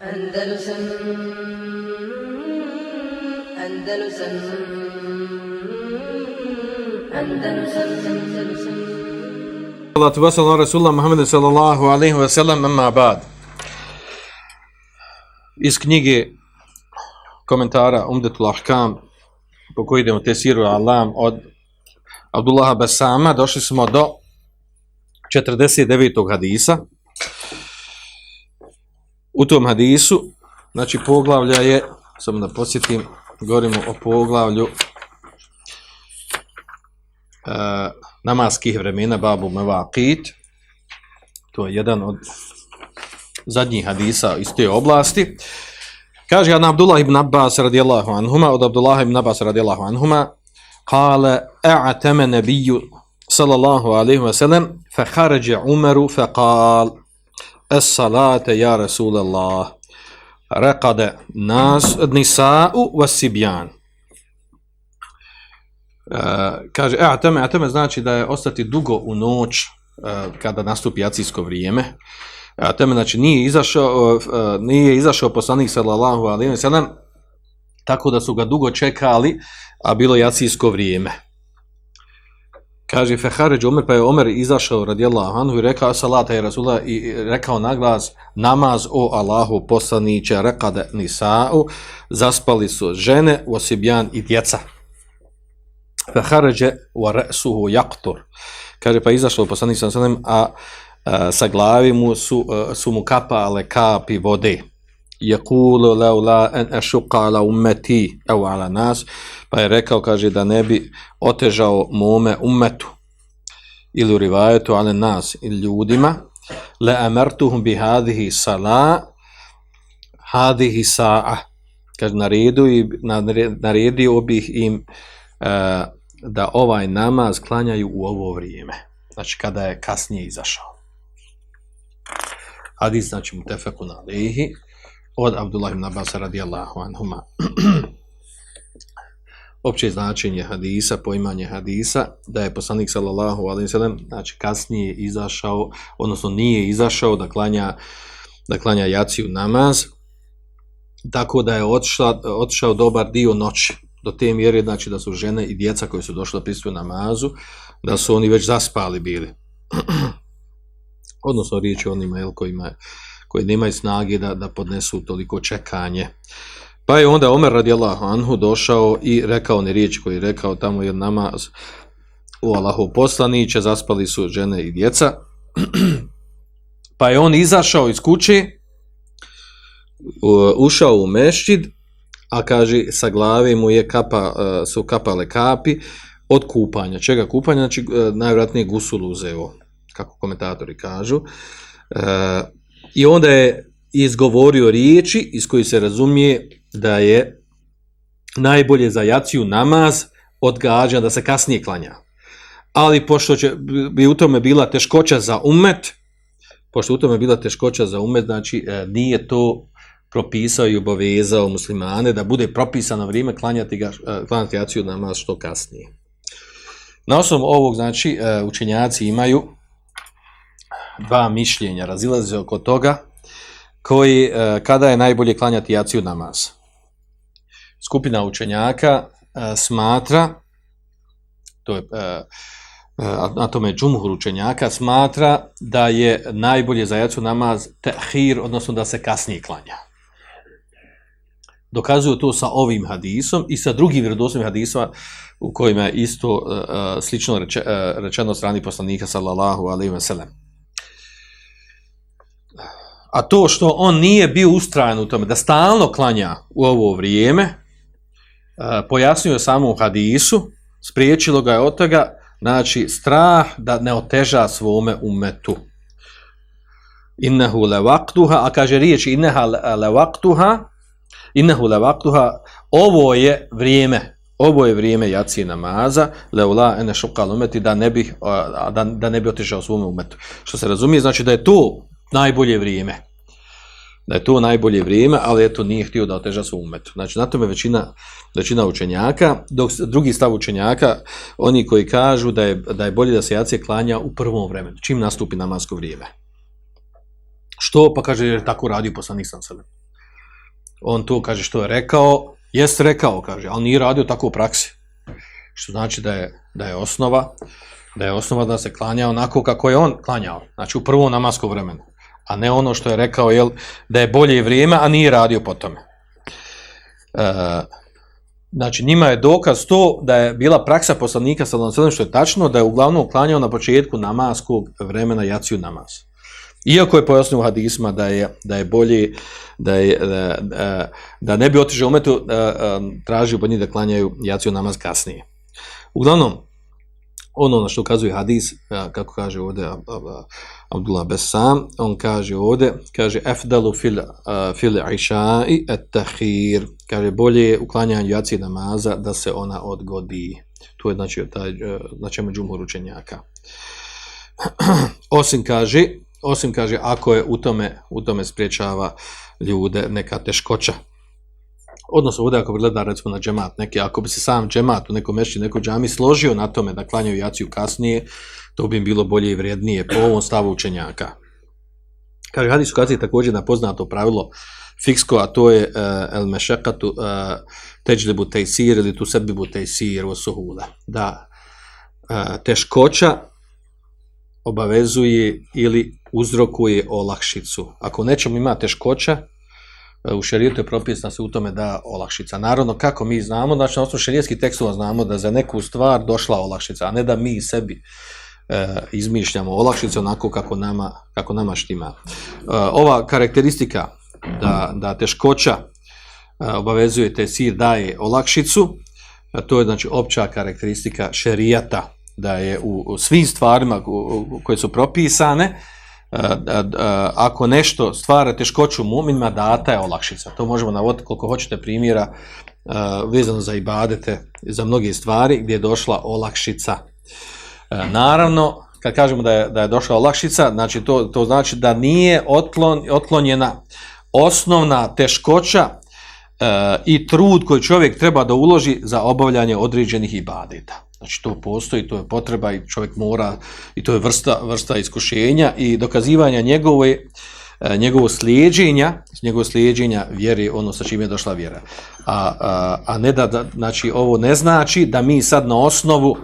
Andalusam Andalusam Andalusam Andalusam Salatu wasalam Rasulullah Muhammedu sallallahu alaihi wa sallam amma ba'd. Iz knjige komentara Umdetul Ahkam po kojoj idemo tesiru Alam od Abdullaha Basama došli smo do 49. hadisa. U tom hadisu, znači poglavlja je, samo da posjetim, govorimo o poglavlju e, namaskih vremena Babu Mevaqit. To je jedan od zadnjih hadisa iz te oblasti. Kaže Adna Abdullah ibn Abbas radijallahu anhuma, od Abdullah ibn Abbas radijallahu anhuma, kale, e'ateme nebiju sallallahu alaihi wa sallam, fa kharaja Umaru fa kal, es salate ja Rasulallah, rekade nas nisa'u was sibjan. E, kaže, e, ateme, ateme znači da je ostati dugo u noć e, kada nastupi jacijsko vrijeme. E, a znači nije izašao e, nije izašao poslanik sallallahu alaihi wa sallam, tako da su ga dugo čekali, a bilo jacijsko vrijeme. Kaže Fehaređ Omer, pa je Omer izašao radijallahu anhu i rekao salata je rasula i rekao naglas namaz o Allahu poslaniće rekade nisa'u, zaspali su žene, osibjan i djeca. Fehaređe wa re'suhu jaktur. Kaže pa izašao poslanik sa a, a sa glavi mu su, a, su mu kapale kapi vode. يقول لولا en ešuqa على ummeti evo على nas. Pa je rekao, kaže, da ne bi otežao mome ummetu ili u rivajetu ale nas ili ljudima le amertuhum bi hadihi sala hadihi sa'a. Kaže naredu i naredio bih im uh, da ovaj namaz klanjaju u ovo vrijeme. Znači kada je kasnije izašao. Hadis znači mu tefeku na lehi od Abdullah ibn Abbas radijallahu anhuma opće značenje hadisa, poimanje hadisa, da je poslanik sallallahu alejhi ve znači kasnije izašao, odnosno nije izašao da klanja da klanja jaciju namaz, tako da je otišao, otišao dobar dio noći, do te mjere znači da su žene i djeca koji su došli da pristuju namazu, da su oni već zaspali bili. odnosno riječ je onima jel, kojima, koji nemaju snage da, da podnesu toliko čekanje. Pa je onda Omer radijallahu anhu došao i rekao ne riječ koji je rekao tamo je nama u Allahu poslaniće, zaspali su žene i djeca. pa je on izašao iz kuće, ušao u mešćid, a kaže sa glave mu je kapa, e, su kapale kapi od kupanja. Čega kupanja? Znači e, najvratnije gusul uzeo, kako komentatori kažu. E, I onda je izgovorio riječi iz koji se razumije da je najbolje za jaciju namaz odgađa da se kasnije klanja. Ali pošto će, bi u tome bila teškoća za umet, pošto u tome bila teškoća za umet, znači e, nije to propisao i obavezao muslimane da bude propisano vrijeme klanjati, ga, e, klanjati jaciju namaz što kasnije. Na osnovu ovog, znači, e, učenjaci imaju dva mišljenja, razilaze oko toga, koji, e, kada je najbolje klanjati jaciju namaz skupina učenjaka e, smatra, to je, e, na tome džumhur učenjaka, smatra da je najbolje za jaciju namaz tehir, odnosno da se kasnije klanja. Dokazuju to sa ovim hadisom i sa drugim vjerodosnim hadisima u kojima je isto uh, slično reče, uh, rečeno strani poslanika sallallahu alaihi wa sallam. A to što on nije bio ustrajan u tome da stalno klanja u ovo vrijeme, e, pojasnio je samo u hadisu, spriječilo ga je od toga, znači strah da ne oteža svome umetu. Innehu levaktuha, a kaže riječ inneha levaktuha, innehu levaktuha, ovo je vrijeme, ovo je vrijeme jaci namaza, leula ene šukal umeti, da ne bi, da, da ne bi otežao svome umetu. Što se razumije, znači da je to najbolje vrijeme da je to najbolje vrijeme, ali eto nije htio da oteža svom umetu. Znači, na tome većina, većina učenjaka, dok drugi stav učenjaka, oni koji kažu da je, da je bolje da se jacije klanja u prvom vremenu, čim nastupi namasko vrijeme. Što? Pa kaže, jer tako radio poslanik sam sebe. on to kaže što je rekao, jest rekao, kaže, ali nije radio tako u praksi. Što znači da je, da je osnova, da je osnova da se klanja onako kako je on klanjao, znači u prvom namaskom vremenu, a ne ono što je rekao, jel, da je bolje vrijeme, a nije radio po tome. E, znači, njima je dokaz to da je bila praksa poslanika sa što je tačno, da je uglavnom klanjao na početku namaskog vremena jaciju namaz. Iako je pojasnio u hadisma da je, da je bolje, da, je, da, da, ne bi otišao umetu, e, e, tražio po njih da klanjaju jaciju namaz kasnije. Uglavnom, ono na što ukazuje hadis, kako kaže ovdje Abdullah Besam, on kaže ovdje, kaže efdalu fil, fil išai et tahir, kaže bolje uklanjanje jaci namaza da se ona odgodi. To je znači, taj, e, na čemu džumhur učenjaka. Osim kaže, osim kaže ako je u tome, u tome spriječava ljude neka teškoća odnosno ovdje ako gleda recimo na džemat, neki, ako bi se sam džemat u nekom mešći, neko džami složio na tome da klanjaju jaciju kasnije, to bi im bilo bolje i vrijednije po ovom stavu učenjaka. Kaže, hadis ukazuje također na poznato pravilo fiksko, a to je uh, el mešekatu uh, e, teđlibu tejsir ili tu sebibu tejsir o suhuda. Da uh, teškoća obavezuje ili uzrokuje olakšicu. Ako nečemu ima teškoća, E, u šerijetu je propisna se u tome da olakšica. Naravno, kako mi znamo, znači na osnovu šerijetskih tekstova znamo da za neku stvar došla olakšica, a ne da mi sebi e, izmišljamo olakšice onako kako nama, kako nama štima. E, ova karakteristika da, da teškoća e, obavezuje te sir daje olakšicu, a to je znači opća karakteristika šerijata, da je u, u svim stvarima koje su propisane, Eh, eh, ako nešto stvara teškoću mu'minima, data je olakšica. To možemo navoditi koliko hoćete primjera eh, vezano za ibadete, za mnoge stvari gdje je došla olakšica. Naravno, kad kažemo da je, da je došla olakšica, znači to, to znači da nije otklon, otklonjena osnovna teškoća i trud koji čovjek treba da uloži za obavljanje određenih ibadeta. Znači to postoji, to je potreba i čovjek mora i to je vrsta vrsta iskušenja i dokazivanja njegove e, njegovo slijeđenja, njegovo slijeđenja vjeri ono sa čime je došla vjera. A, a, a ne da, da, znači ovo ne znači da mi sad na osnovu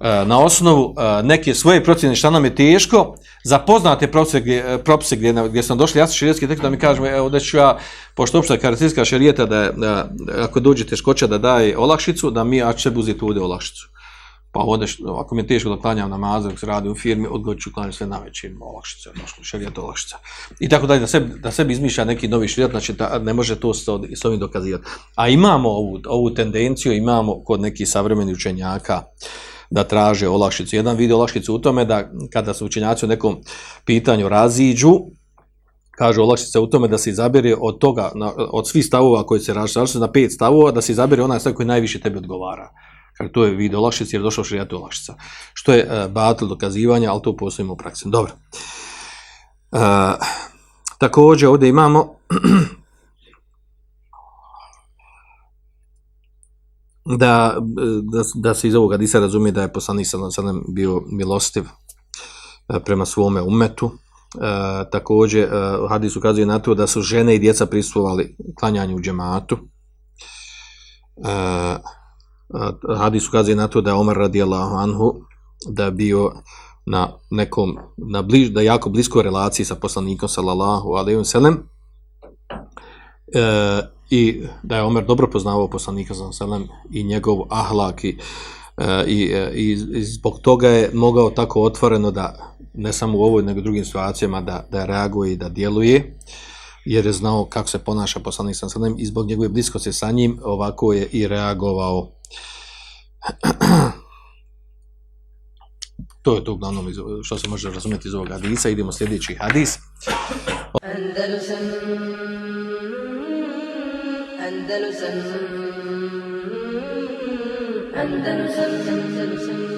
e, na osnovu e, neke svoje procjene šta nam je teško, zapoznate propise gdje, propise gdje, gdje sam došli jasno širijetski tek da mi kažemo, evo da ću ja, pošto opšta karakteristika širijeta da, da, ako dođe teškoća da daje olakšicu, da mi ja će uzeti ovdje olakšicu pa odeš, ako mi je teško da klanjam namaze, ako se radi u firmi, odgod ću klanjati sve na večer, olakšice, došlo, šarijet olakšice. I tako dalje, da sebi, da sebi izmišlja neki novi šarijet, znači da ne može to s, s ovim dokazivati. A imamo ovu, ovu tendenciju, imamo kod nekih savremenih učenjaka da traže olakšicu. Jedan vidi olakšicu u tome da kada su učenjaci u nekom pitanju raziđu, kaže olakšica u tome da se izabere od toga, na, od svih stavova koji se različite na pet stavova, da se izabere onaj stav koji najviše tebi odgovara. Kaže, to je vid olakšic, jer je došao širijat olakšica. Što je uh, batil dokazivanja, ali to postojimo u praksi. Dobro. E, također ovdje imamo da, da, da se iz ovoga hadisa razumije da je poslanik sa nam bio milostiv e, prema svome umetu. E, također e, hadis ukazuje na to da su žene i djeca prisustvovali klanjanju u džematu. E, hadis ukazuje na to da je Omar radijallahu anhu da bio na nekom na bliž, da jako bliskoj relaciji sa poslanikom sallallahu alejhi ve sellem e, i da je Omer dobro poznavao poslanika sallallahu alejhi ve sellem i njegov ahlak i, e, i, i, i zbog toga je mogao tako otvoreno da ne samo u ovoj nego drugim situacijama da da reaguje i da djeluje jer je znao kako se ponaša poslanik sa njim i zbog njegove bliskosti sa njim ovako je i reagovao to je to uglavnom što se može razumjeti iz ovog hadisa. Idemo sljedeći hadis. Andalusam, Andalusam, Andalusam, Andalusam,